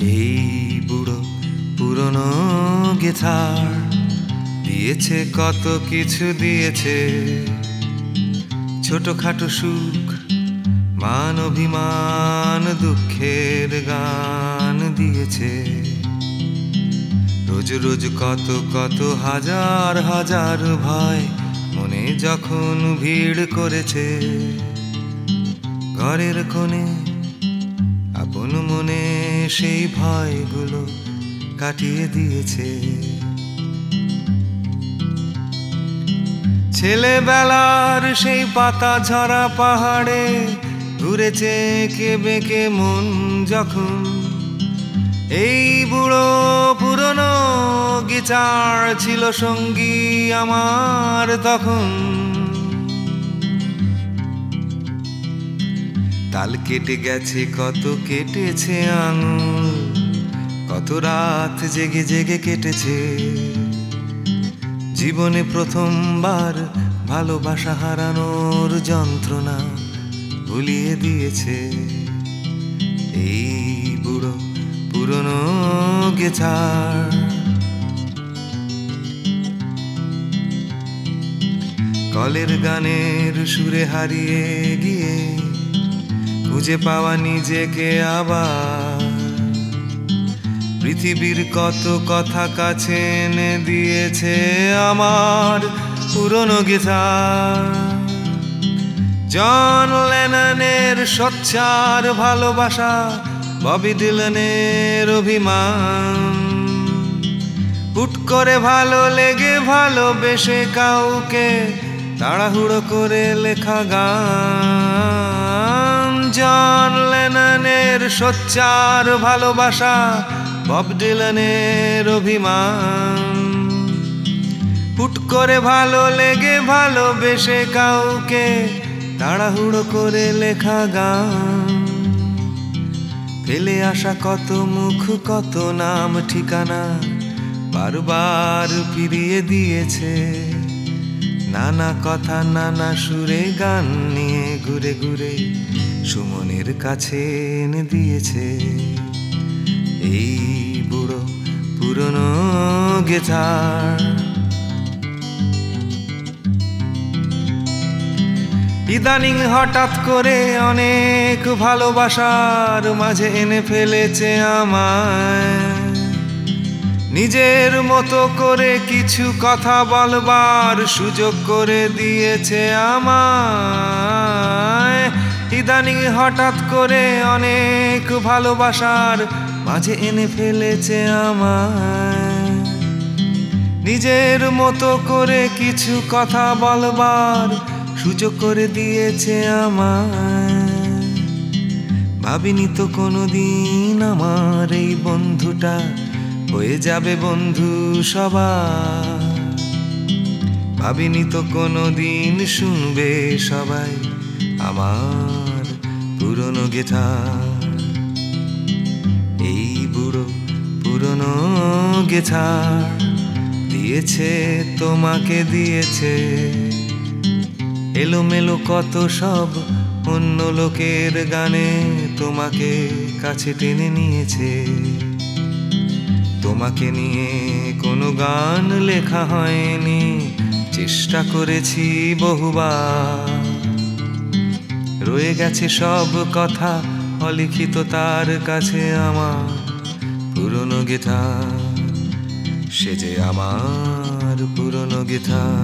এই বুড়ো পুরনো গেথার দিয়েছে কত কিছু দিয়েছে। ছোটখাটো সুখ, মান অভিমান, দুঃখের গান দিয়েছে। রোজ রোজ কত কত হাজার হাজার ভয় মনে যখন ভিড় করেছে। ঘরের কোণে সেই ভয়গুলো কাটিয়ে দিয়েছে। ছেলেবেলার সেই পাতা ঝরা পাহাড়ে ঘুরেছে কে বেঁকে মন যখন। এই বুড়ো পুরনো গিটার ছিল সঙ্গী আমার তখন। তাল কেটে গেছে, কত কেটেছে আঙুল, কত রাত জেগে জেগে কেটেছে। জীবনে প্রথমবার ভালোবাসা হারানোর যন্ত্রণা ভুলিয়ে দিয়েছে। এই বুড়ো পুরনো গেছার। কলের গানের সুরে হারিয়ে গিয়ে খুঁজে পাওয়া নিজেকে আবার। পৃথিবীর কত কথা কাছে এনে দিয়েছে আমার পুরনো গেথার জন লেননের সোচ্চার ভালোবাসা, ববি ডিলনের অভিমান। হুট করে ভালো লেগে ভালোবেসে কাউকে তাড়াহুড়ো করে লেখা গান। জন লেননের সোচ্চার ভালোবাসা, বব ডিলনের অভিমান। হুট করে ভালো লেগে ভালোবেসে কাউকে, তাড়াহুড়ো করে লেখা গান। ফেলে আসা কত মুখ, কত নাম, ঠিকানা, বারবার ফিরিয়ে দিয়েছে। নানা কথা, নানা সুরে গান নিয়ে ঘুরে ঘুরে সুমনের কাছে এনে দিয়েছে। এই বুড়ো পুরনো গেথার। ইদানিং হঠাৎ করে অনেক ভালোবাসার মাঝে এনে ফেলেছে আমায়। নিজের মতো করে কিছু কথা বলবার সুযোগ করে দিয়েছে আমায়। ইদানিং হঠাৎ করে অনেক ভালোবাসার মাঝে এনে ফেলেছে আমায়। নিজের মতো করে কিছু কথা বলবার সুযোগ করে দিয়েছে আমায়। ভাবিনি তো কোনোদিন আমার এই বন্ধুটা হয়ে যাবে বন্ধু সবার। ভাবিনি তো কোনোদিন শুনবে সবাই। আমার পুরনো গেথার। এই বুড়ো পুরনো গেথার দিয়েছে, তোমাকে দিয়েছে। এলোমেলো কত সব অন্য লোকের গানে তোমাকে কাছে টেনে নিয়েছে। তোমাকে নিয়ে কোনো গান লেখা হয়নি, চেষ্টা করেছি বহুবার। রয়ে গেছে সব কথা অলিখিত তার কাছে আমার পুরনো গীতা। সে যে আমার পুরনো গেথা